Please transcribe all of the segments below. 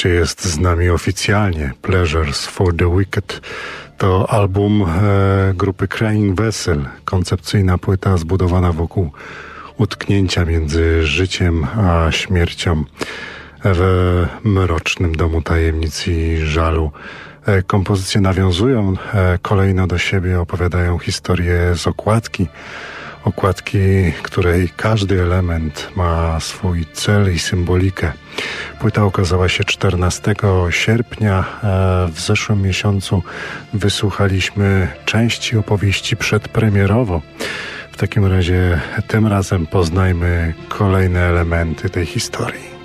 wreszcie jest z nami oficjalnie. Pleasures for the Wicked to album e, grupy Crying Vessel, koncepcyjna płyta zbudowana wokół utknięcia między życiem a śmiercią w mrocznym domu tajemnic i żalu. E, kompozycje nawiązują e, kolejno do siebie, opowiadają historię z okładki, okładki, której każdy element ma swój cel i symbolikę. Płyta ukazała się 14 sierpnia. E, w zeszłym miesiącu wysłuchaliśmy części opowieści przedpremierowo. W takim razie tym razem poznajmy kolejne elementy tej historii.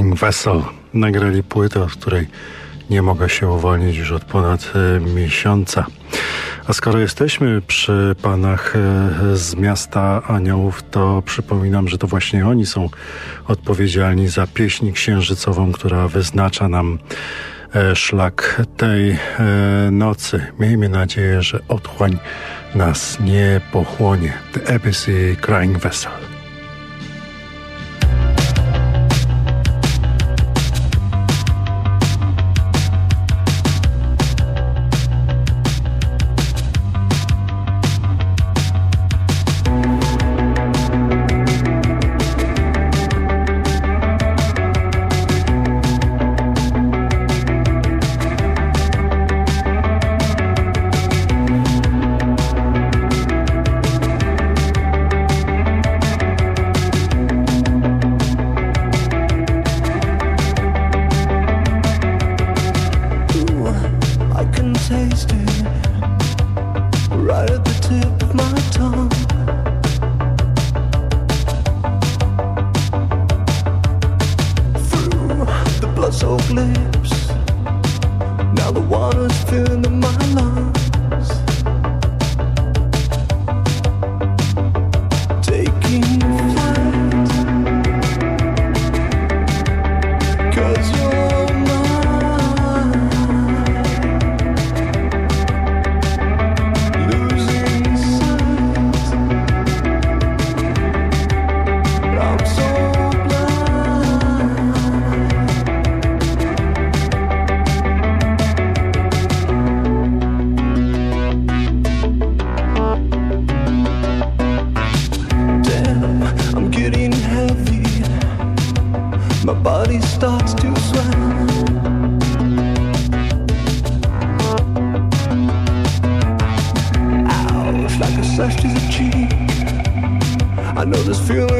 Crying Vessel nagrali płytę, od której nie mogę się uwolnić już od ponad e, miesiąca. A skoro jesteśmy przy panach e, z miasta Aniołów, to przypominam, że to właśnie oni są odpowiedzialni za pieśń księżycową, która wyznacza nam e, szlak tej nocy. Miejmy nadzieję, że otchłań nas nie pochłonie. The Abyss Crying Vessel. just feeling.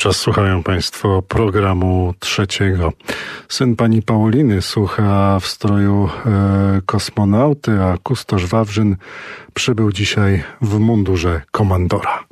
Czas słuchają Państwo programu trzeciego. Syn pani Pauliny słucha w stroju e, kosmonauty, a kustosz Wawrzyn przybył dzisiaj w mundurze komandora.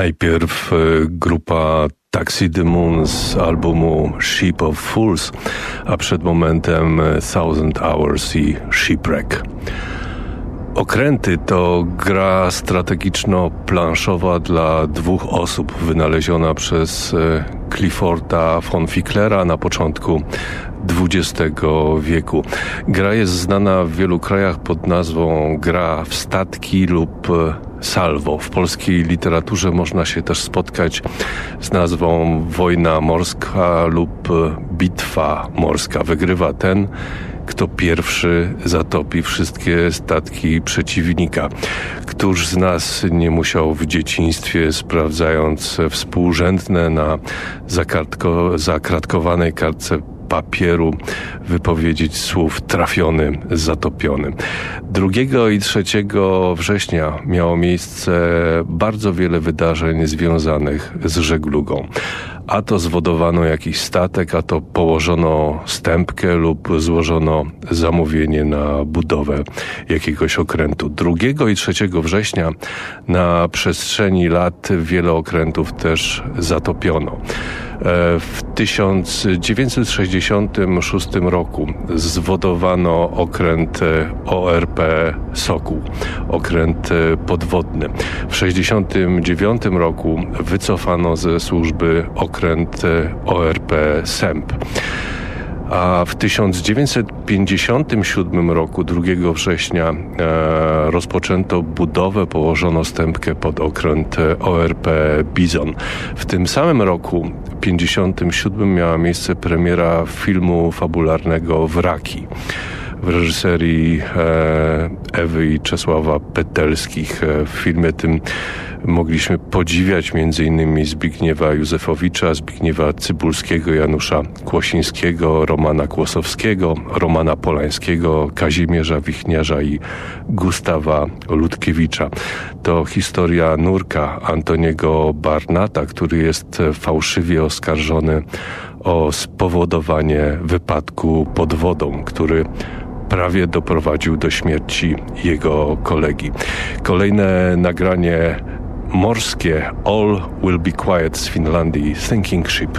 Najpierw e, grupa Taxi the Moon z albumu Ship of Fools, a przed momentem e, Thousand Hours i Shipwreck. Okręty to gra strategiczno-planszowa dla dwóch osób, wynaleziona przez e, Clifforda von Ficklera na początku XX wieku. Gra jest znana w wielu krajach pod nazwą gra w statki lub salvo. W polskiej literaturze można się też spotkać z nazwą wojna morska lub bitwa morska. Wygrywa ten, kto pierwszy zatopi wszystkie statki przeciwnika. Któż z nas nie musiał w dzieciństwie, sprawdzając współrzędne na zakratkowanej kartce papieru wypowiedzieć słów trafiony, zatopiony. 2 i 3 września miało miejsce bardzo wiele wydarzeń związanych z żeglugą. A to zwodowano jakiś statek, a to położono stępkę lub złożono zamówienie na budowę jakiegoś okrętu. 2 i 3 września na przestrzeni lat wiele okrętów też zatopiono. E, w 1966 roku zwodowano okręt ORP Sokół, okręt podwodny. W 1969 roku wycofano ze służby okręt ORP Sęp a w 1957 roku, 2 września, e, rozpoczęto budowę, położono stępkę pod okręt ORP Bizon. W tym samym roku, 57, miała miejsce premiera filmu fabularnego Wraki w reżyserii e, Ewy i Czesława Petelskich. E, w filmie tym mogliśmy podziwiać m.in. Zbigniewa Józefowicza, Zbigniewa Cybulskiego, Janusza Kłosińskiego, Romana Kłosowskiego, Romana Polańskiego, Kazimierza Wichniarza i Gustawa Ludkiewicza. To historia nurka Antoniego Barnata, który jest fałszywie oskarżony o spowodowanie wypadku pod wodą, który prawie doprowadził do śmierci jego kolegi. Kolejne nagranie morskie All Will Be Quiet z Finlandii Thinking Ship.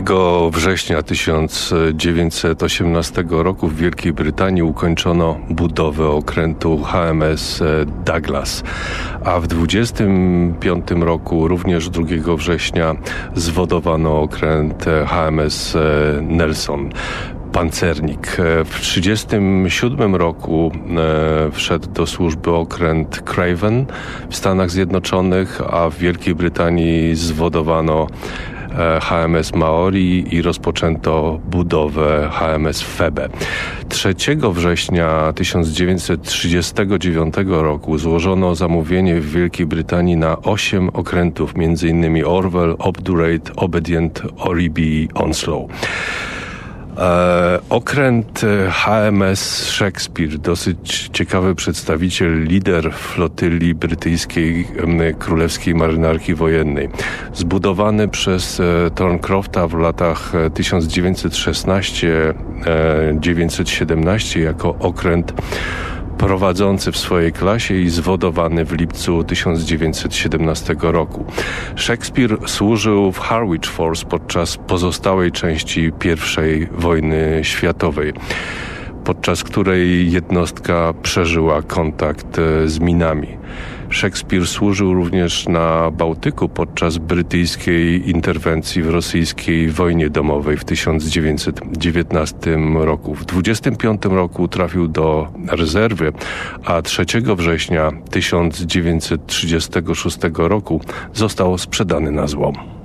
2 września 1918 roku w Wielkiej Brytanii ukończono budowę okrętu HMS Douglas, a w 25 roku również 2 września zwodowano okręt HMS Nelson pancernik. W 1937 roku e, wszedł do służby okręt Craven w Stanach Zjednoczonych, a w Wielkiej Brytanii zwodowano E, HMS Maori i rozpoczęto budowę HMS Febe. 3 września 1939 roku złożono zamówienie w Wielkiej Brytanii na 8 okrętów, m.in. Orwell, Obdurate, Obedient, Oribi i Onslow. E, okręt HMS Shakespeare, dosyć ciekawy przedstawiciel, lider flotyli brytyjskiej królewskiej marynarki wojennej. Zbudowany przez e, Thorncrofta w latach 1916-1917 e, jako okręt prowadzący w swojej klasie i zwodowany w lipcu 1917 roku. Shakespeare służył w Harwich Force podczas pozostałej części I wojny światowej podczas której jednostka przeżyła kontakt e, z minami. Szekspir służył również na Bałtyku podczas brytyjskiej interwencji w rosyjskiej wojnie domowej w 1919 roku. W 1925 roku trafił do rezerwy, a 3 września 1936 roku został sprzedany na złom.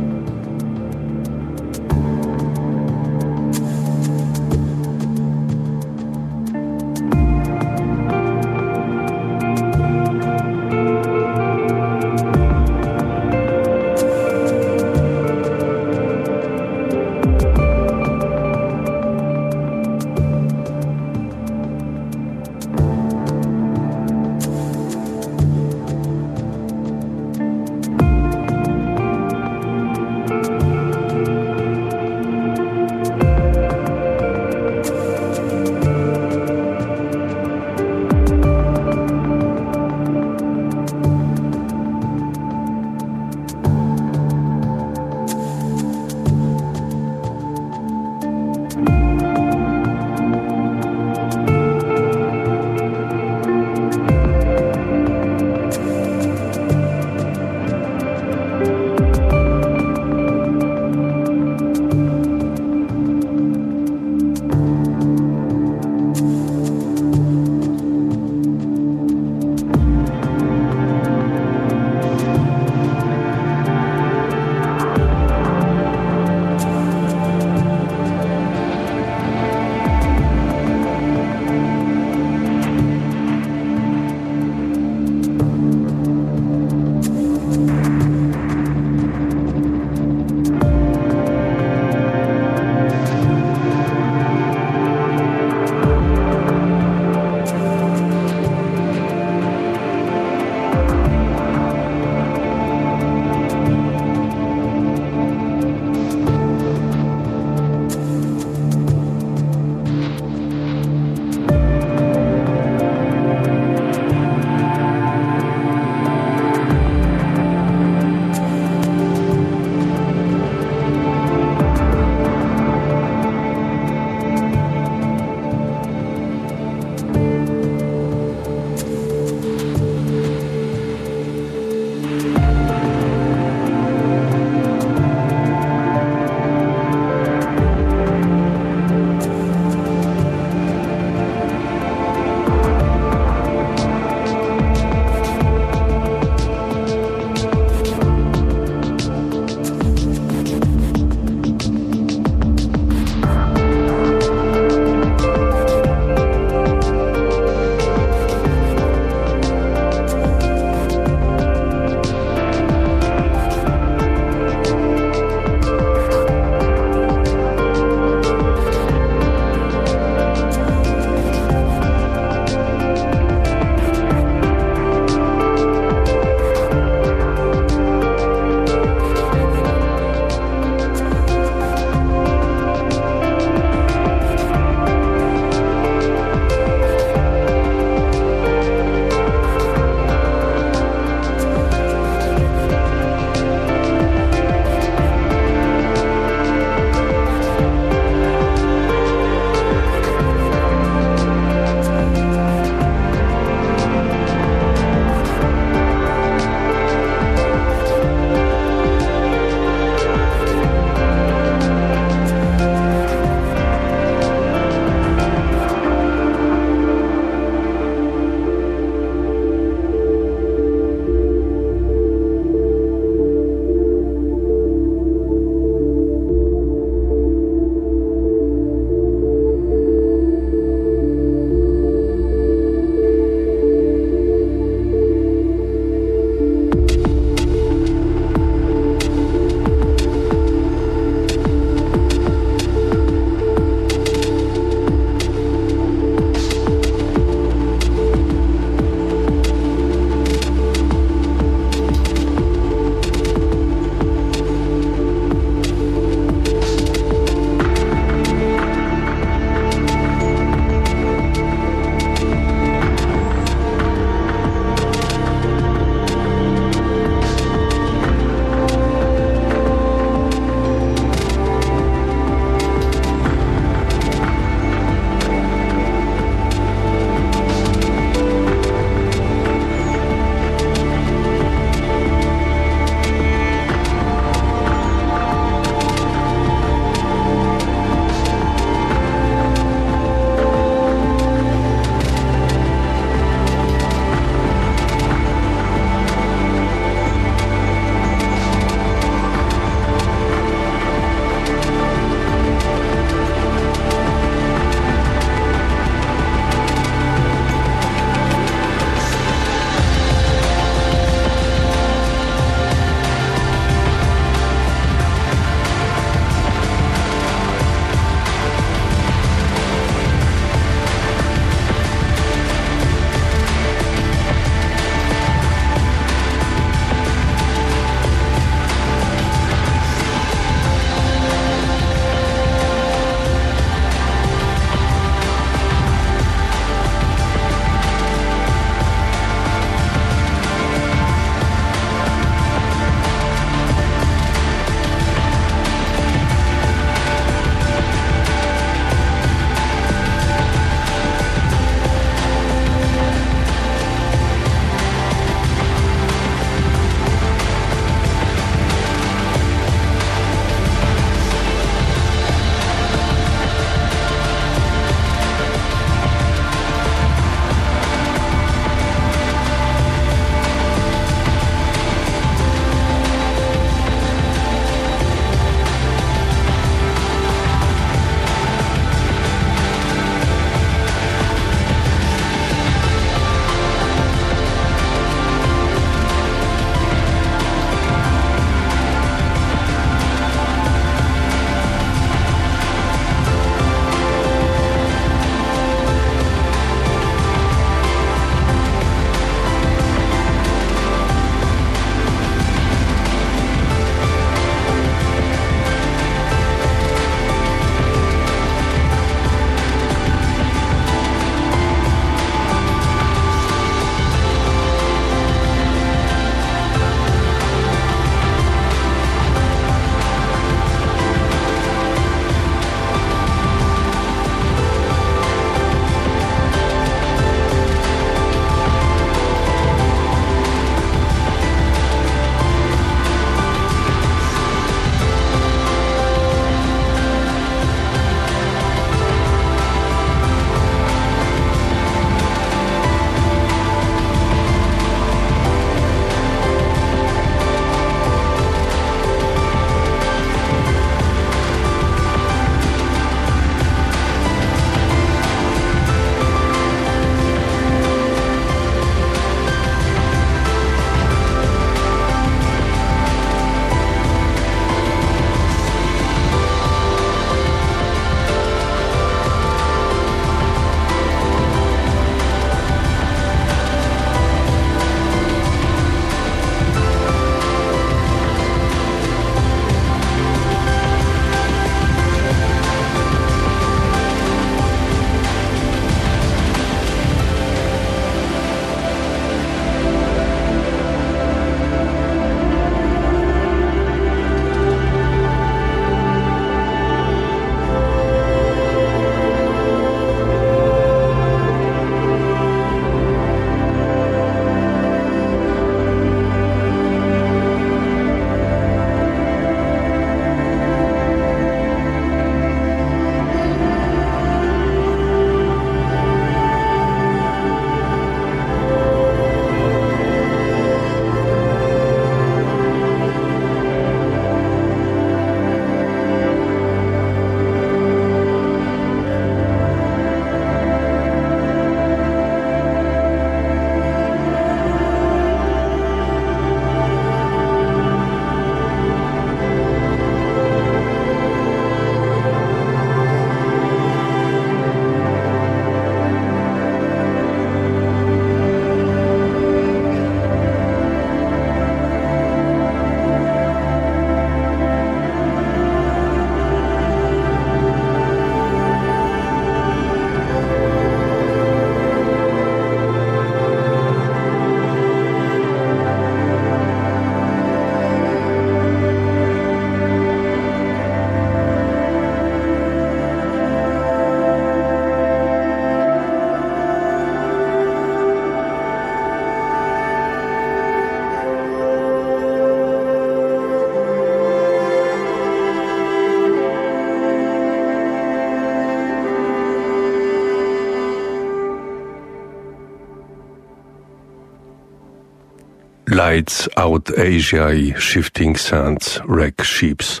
Lights Out Asia i Shifting Sands Wreck Ships.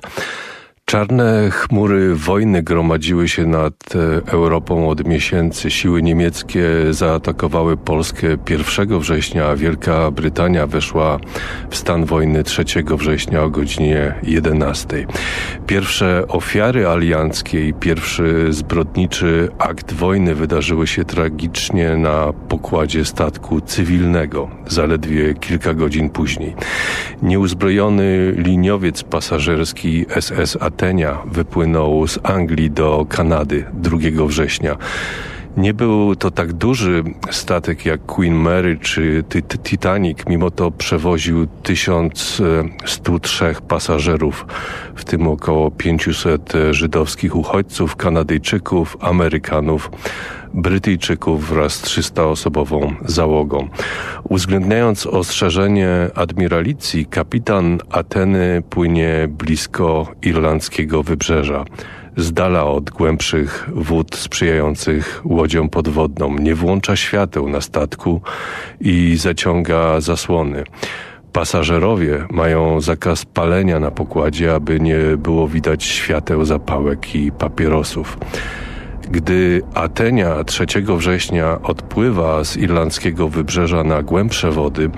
Czarne chmury wojny gromadziły się nad e, Europą od miesięcy. Siły niemieckie zaatakowały Polskę 1 września, a Wielka Brytania weszła w stan wojny 3 września o godzinie 11. Pierwsze ofiary alianckiej, pierwszy zbrodniczy akt wojny wydarzyły się tragicznie na pokładzie statku cywilnego, zaledwie kilka godzin później. Nieuzbrojony liniowiec pasażerski SS Atenia wypłynął z Anglii do Kanady 2 września. Nie był to tak duży statek jak Queen Mary czy Titanic, mimo to przewoził 1103 pasażerów, w tym około 500 żydowskich uchodźców, Kanadyjczyków, Amerykanów, Brytyjczyków wraz z 300-osobową załogą. Uwzględniając ostrzeżenie admiralicji, kapitan Ateny płynie blisko irlandzkiego wybrzeża z dala od głębszych wód sprzyjających łodziom podwodną. Nie włącza świateł na statku i zaciąga zasłony. Pasażerowie mają zakaz palenia na pokładzie, aby nie było widać świateł zapałek i papierosów. Gdy Atenia 3 września odpływa z irlandzkiego wybrzeża na głębsze wody,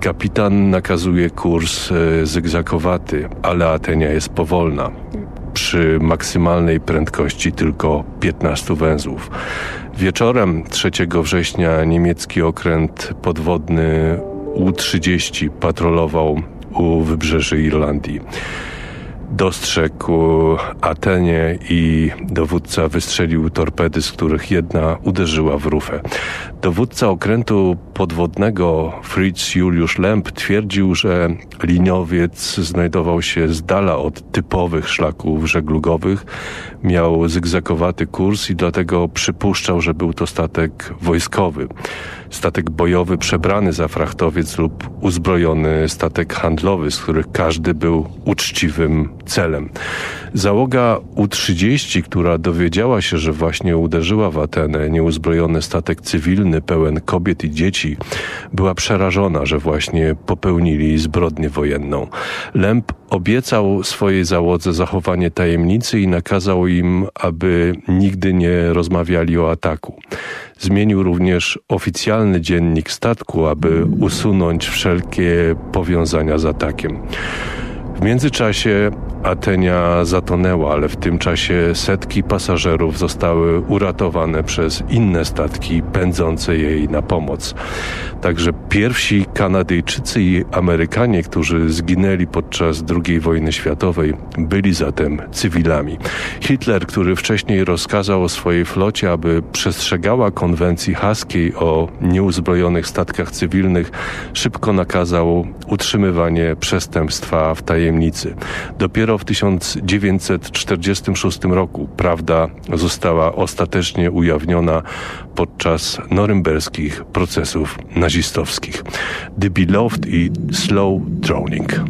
kapitan nakazuje kurs e, zygzakowaty, ale Atenia jest powolna. Przy maksymalnej prędkości tylko 15 węzłów. Wieczorem 3 września niemiecki okręt podwodny U-30 patrolował u wybrzeży Irlandii dostrzegł Atenie i dowódca wystrzelił torpedy, z których jedna uderzyła w rufę. Dowódca okrętu podwodnego Fritz Juliusz Lemp twierdził, że liniowiec znajdował się z dala od typowych szlaków żeglugowych, miał zygzakowaty kurs i dlatego przypuszczał, że był to statek wojskowy. Statek bojowy przebrany za frachtowiec lub uzbrojony statek handlowy, z których każdy był uczciwym celem. Załoga U-30, która dowiedziała się, że właśnie uderzyła w Atenę nieuzbrojony statek cywilny pełen kobiet i dzieci, była przerażona, że właśnie popełnili zbrodnię wojenną. Lemp obiecał swojej załodze zachowanie tajemnicy i nakazał im, aby nigdy nie rozmawiali o ataku. Zmienił również oficjalny dziennik statku, aby usunąć wszelkie powiązania z atakiem. W międzyczasie Atenia zatonęła, ale w tym czasie setki pasażerów zostały uratowane przez inne statki pędzące jej na pomoc. Także pierwsi Kanadyjczycy i Amerykanie, którzy zginęli podczas II wojny światowej, byli zatem cywilami. Hitler, który wcześniej rozkazał swojej flocie, aby przestrzegała konwencji haskiej o nieuzbrojonych statkach cywilnych, szybko nakazał utrzymywanie przestępstwa w tajemnicy. Dopiero Dopiero w 1946 roku prawda została ostatecznie ujawniona podczas norymberskich procesów nazistowskich. The Beloved i Slow Drowning.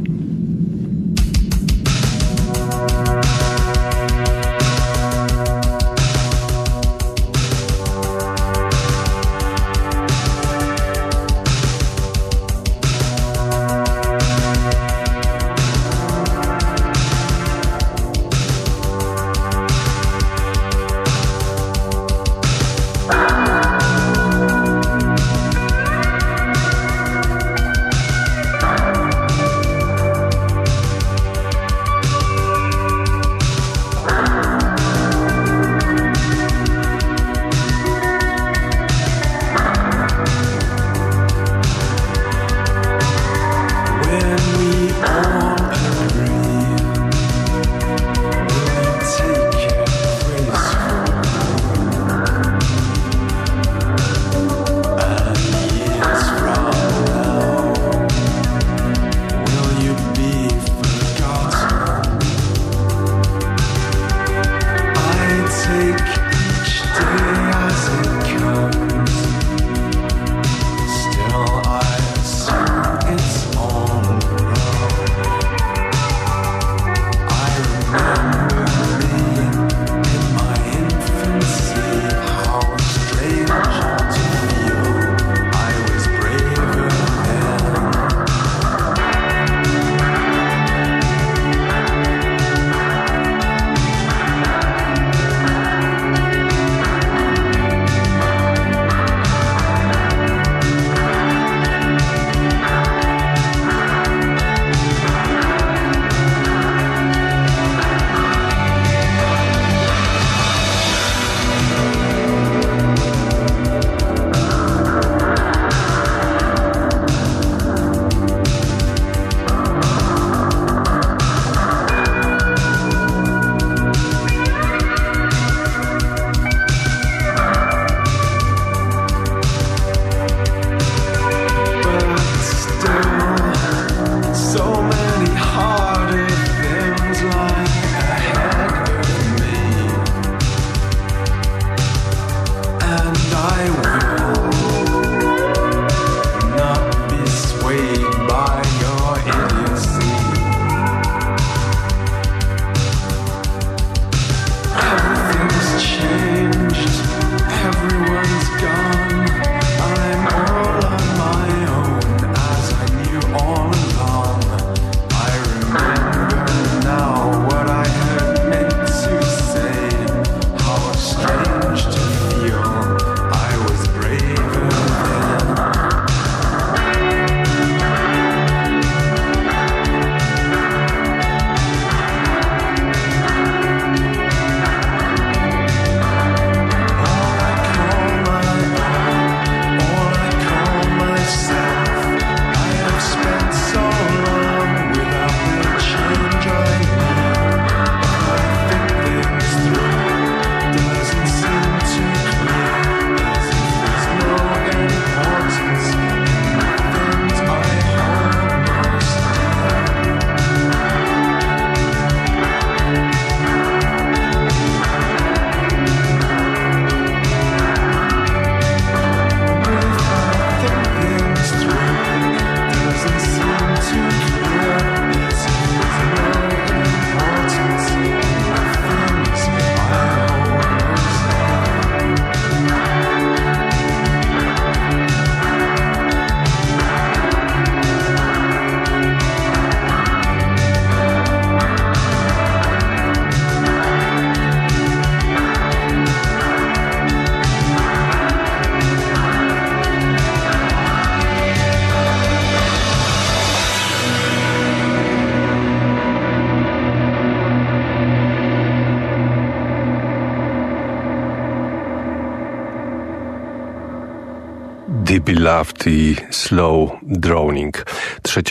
Deeply Loved i Slow Droning. 3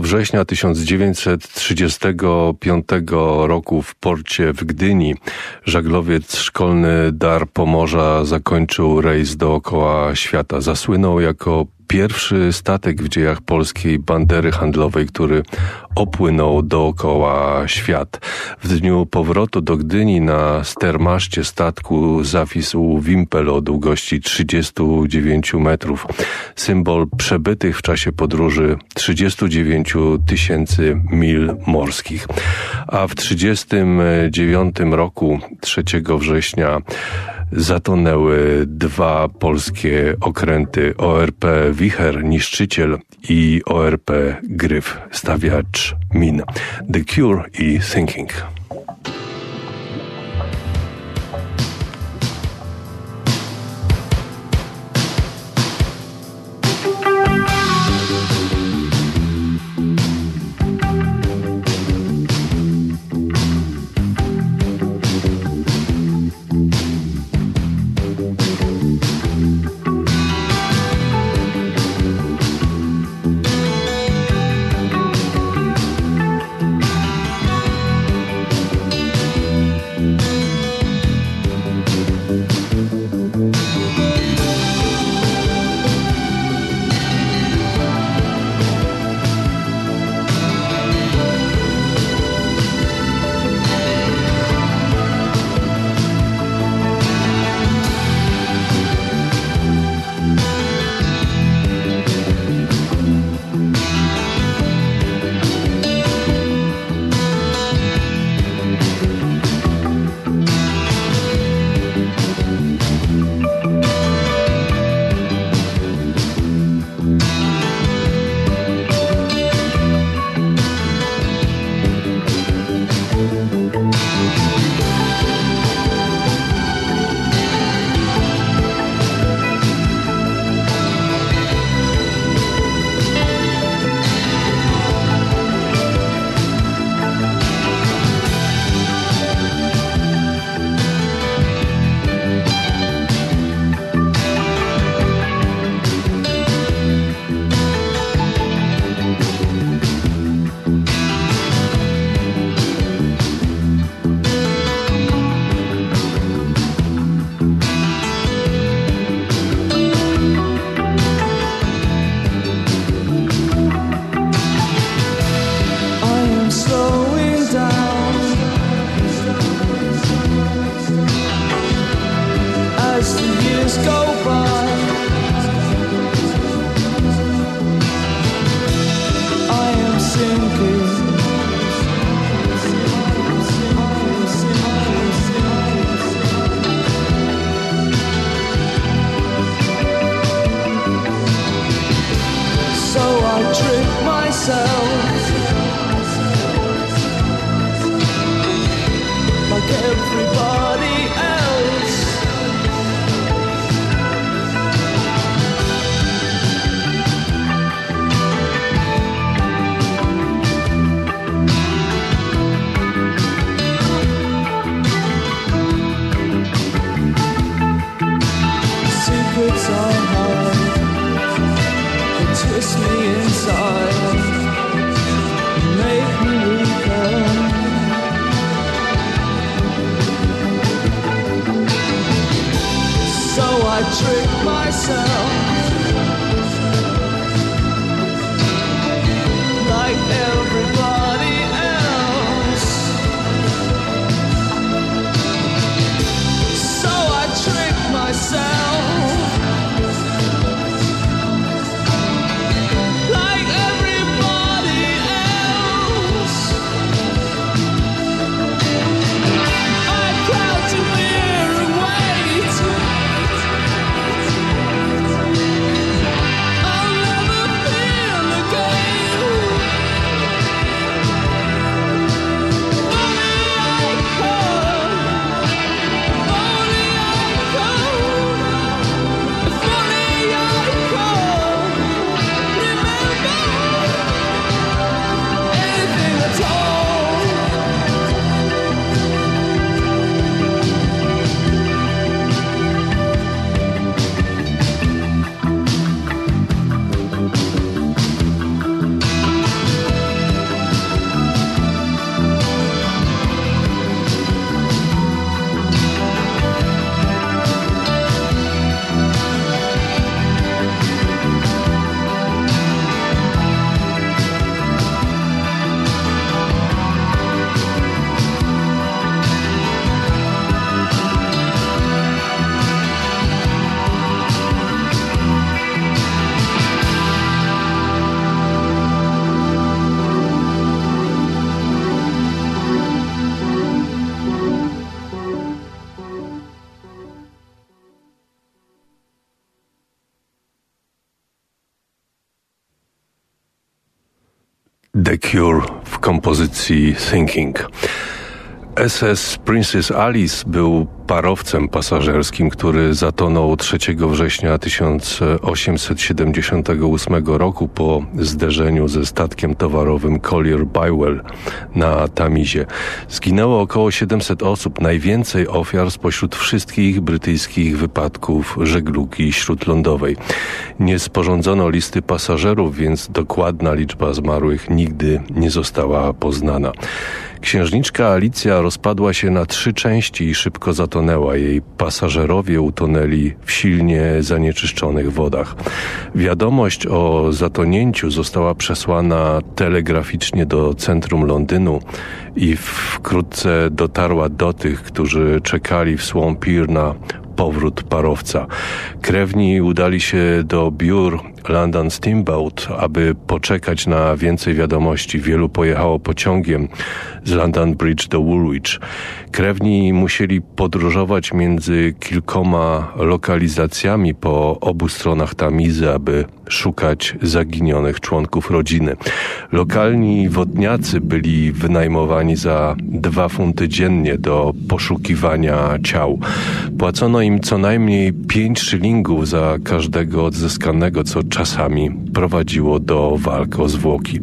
września 1935 roku w porcie w Gdyni żaglowiec szkolny Dar Pomorza zakończył rejs dookoła świata. Zasłynął jako pierwszy statek w dziejach polskiej bandery handlowej, który opłynął dookoła świat. W dniu powrotu do Gdyni na stermaszcie statku zawisł wimpel o długości 39 metrów. Symbol przebytych w czasie podróży 39 tysięcy mil morskich. A w 1939 roku, 3 września, zatonęły dwa polskie okręty ORP Wicher Niszczyciel i ORP Gryf Stawiacz Min. The Cure i Thinking. The Cure w kompozycji Thinking. SS Princess Alice był parowcem pasażerskim, który zatonął 3 września 1878 roku po zderzeniu ze statkiem towarowym Collier Bywell na Tamizie. Zginęło około 700 osób, najwięcej ofiar spośród wszystkich brytyjskich wypadków żeglugi śródlądowej. Nie sporządzono listy pasażerów, więc dokładna liczba zmarłych nigdy nie została poznana. Księżniczka Alicja rozpadła się na trzy części i szybko zatonęła. Jej pasażerowie utonęli w silnie zanieczyszczonych wodach. Wiadomość o zatonięciu została przesłana telegraficznie do centrum Londynu i wkrótce dotarła do tych, którzy czekali w Swampir na powrót parowca. Krewni udali się do biur London Steamboat, aby poczekać na więcej wiadomości. Wielu pojechało pociągiem z London Bridge do Woolwich. Krewni musieli podróżować między kilkoma lokalizacjami po obu stronach Tamizy, aby szukać zaginionych członków rodziny. Lokalni wodniacy byli wynajmowani za dwa funty dziennie do poszukiwania ciał. Płacono im co najmniej pięć szylingów za każdego odzyskanego, co czasami prowadziło do walk o zwłoki.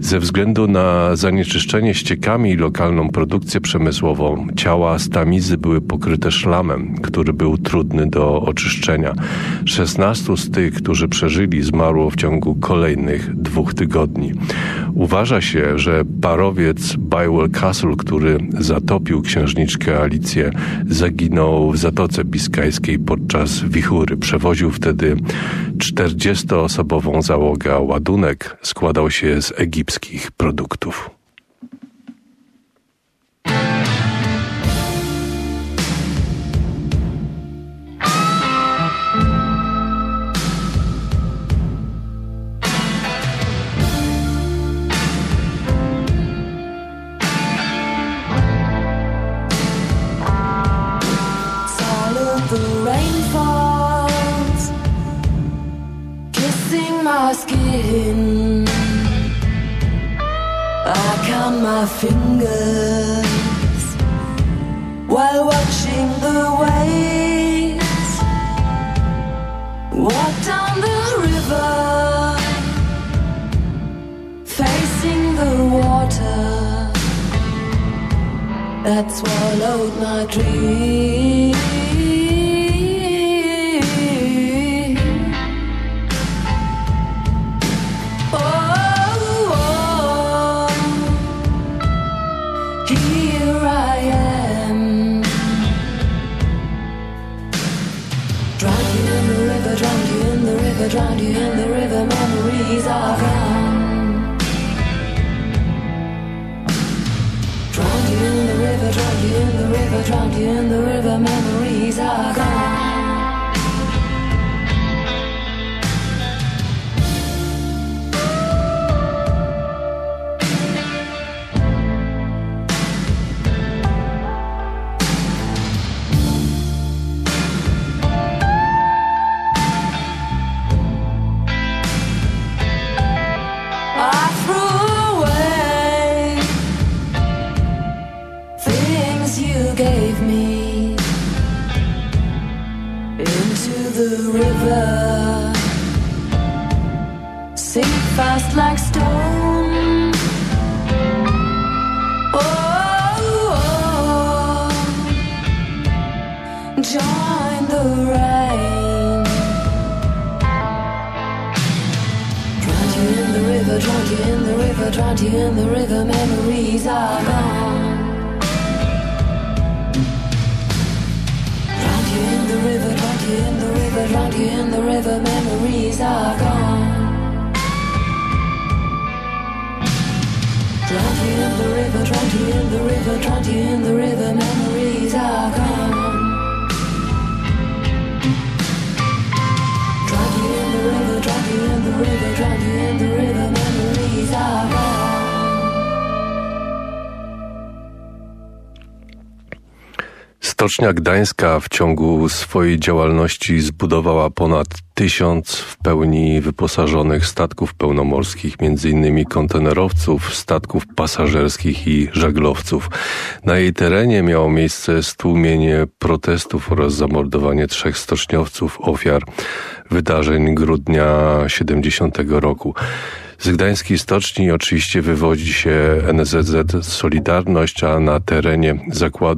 Ze względu na zanieczyszczenie ściekami i lokalną produkcję przemysłową, ciała z tamizy były pokryte szlamem, który był trudny do oczyszczenia. 16 z tych, którzy przeżyli, zmarło w ciągu kolejnych dwóch tygodni. Uważa się, że parowiec Bywell Castle, który zatopił księżniczkę Alicję, zaginął w Zatoce Biskajskiej podczas wichury. Przewoził wtedy 40-osobową załogę, ładunek składał się z egipskich produktów. My fingers while watching the waves walk down the river, facing the water that swallowed my dreams. Drowned you in the river, memories are gone. Drowned you in the river, drowned you in the river, drowned you in the river, memories are gone. Stocznia Gdańska w ciągu swojej działalności zbudowała ponad tysiąc w pełni wyposażonych statków pełnomorskich, innymi kontenerowców, statków pasażerskich i żaglowców. Na jej terenie miało miejsce stłumienie protestów oraz zamordowanie trzech stoczniowców, ofiar wydarzeń grudnia 70 roku. Z gdańskiej stoczni oczywiście wywodzi się NZZ Solidarność, a na terenie zakładu